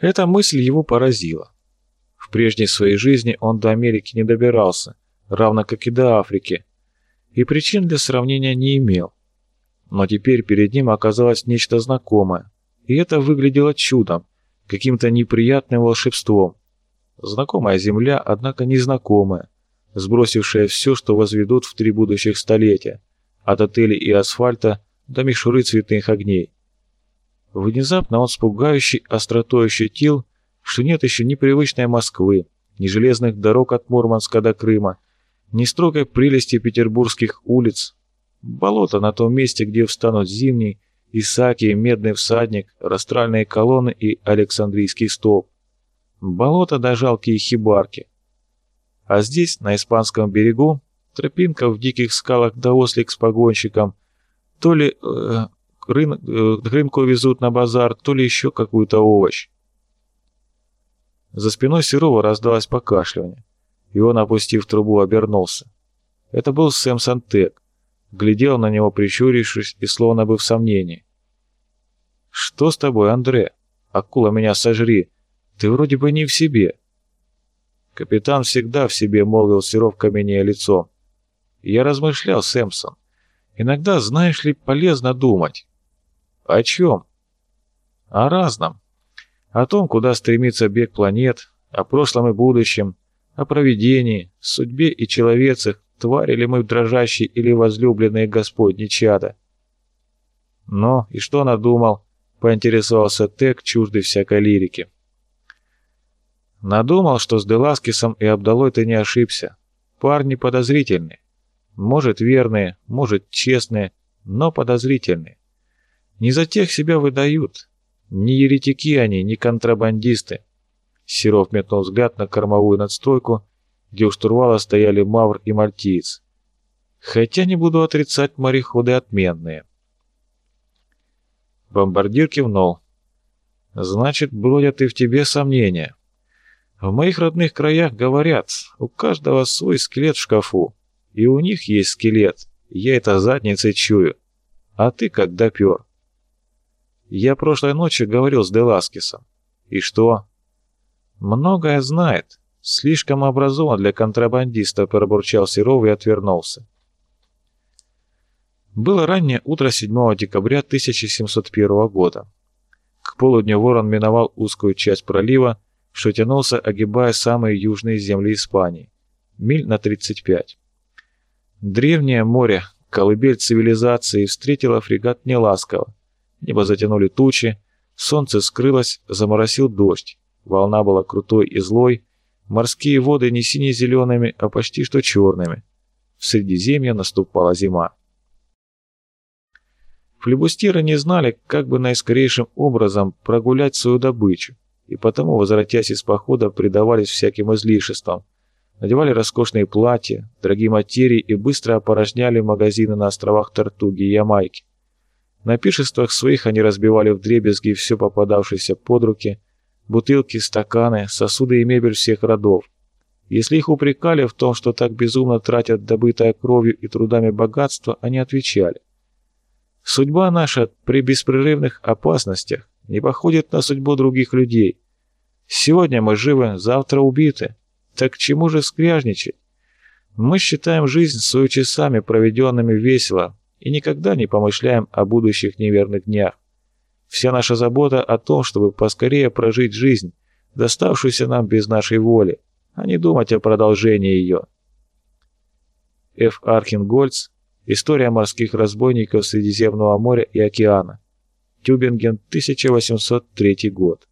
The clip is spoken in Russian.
Эта мысль его поразила. В прежней своей жизни он до Америки не добирался, равно как и до Африки, и причин для сравнения не имел. Но теперь перед ним оказалось нечто знакомое, и это выглядело чудом, каким-то неприятным волшебством. Знакомая земля, однако незнакомая, сбросившая все, что возведут в три будущих столетия, от отелей и асфальта до мишуры цветных огней. Внезапно он с пугающей остротой ощутил, что нет еще ни привычной Москвы, ни железных дорог от Мурманска до Крыма, ни строгой прелести петербургских улиц. Болото на том месте, где встанут зимний, Исаки, Медный всадник, Растральные колонны и Александрийский столб. Болото да жалкие хибарки. А здесь, на испанском берегу, тропинка в диких скалах да ослик с погонщиком, то ли э, рын, э, рынку везут на базар, то ли еще какую-то овощ. За спиной Серова раздалось покашливание, и он, опустив трубу, обернулся. Это был Сэм Сантек. Глядел на него, прищурившись, и словно бы в сомнении. «Что с тобой, Андре? Акула меня сожри. Ты вроде бы не в себе». Капитан всегда в себе, молвил Серов каменея лицом. Я размышлял, Сэмсон. Иногда, знаешь ли, полезно думать. О чем? О разном. О том, куда стремится бег планет, о прошлом и будущем, о провидении, судьбе и человецах, твари ли мы дрожащие или возлюбленные Господни чада. Ну, и что надумал? Поинтересовался Тек, чуждый всякой лирики. Надумал, что с Деласкисом и Абдалой ты не ошибся. Парни подозрительные. Может, верные, может, честные, но подозрительные. Не за тех себя выдают. Не еретики они, не контрабандисты. Серов метнул взгляд на кормовую надстройку, где у штурвала стояли Мавр и Мальтиец. Хотя не буду отрицать, мореходы отменные. Бомбардир кивнул. «Значит, бродят и в тебе сомнения. В моих родных краях говорят, у каждого свой скелет в шкафу. И у них есть скелет. Я это задницей чую. А ты как допер?» Я прошлой ночью говорил с Деласкисом. И что? Многое знает. Слишком образован для контрабандиста, пробурчал Серов и отвернулся. Было раннее утро 7 декабря 1701 года. К полудню ворон миновал узкую часть пролива, что тянулся, огибая самые южные земли Испании, миль на 35. Древнее море, колыбель цивилизации, встретило фрегат неласково, Небо затянули тучи, солнце скрылось, заморосил дождь. Волна была крутой и злой, морские воды не сине-зелеными, а почти что черными. В Средиземье наступала зима. Флебустьеры не знали, как бы наискорейшим образом прогулять свою добычу, и потому, возвратясь из похода, предавались всяким излишествам, надевали роскошные платья, дорогие материи и быстро опорожняли магазины на островах Тартуги и Ямайки. На пиршествах своих они разбивали вдребезги все попадавшееся под руки, бутылки, стаканы, сосуды и мебель всех родов. Если их упрекали в том, что так безумно тратят добытое кровью и трудами богатство, они отвечали. Судьба наша при беспрерывных опасностях не походит на судьбу других людей. Сегодня мы живы, завтра убиты. Так к чему же скряжничать? Мы считаем жизнь свою часами, проведенными весело, и никогда не помышляем о будущих неверных днях. Вся наша забота о том, чтобы поскорее прожить жизнь, доставшуюся нам без нашей воли, а не думать о продолжении ее. Ф. Архенгольц. История морских разбойников Средиземного моря и океана. Тюбинген, 1803 год.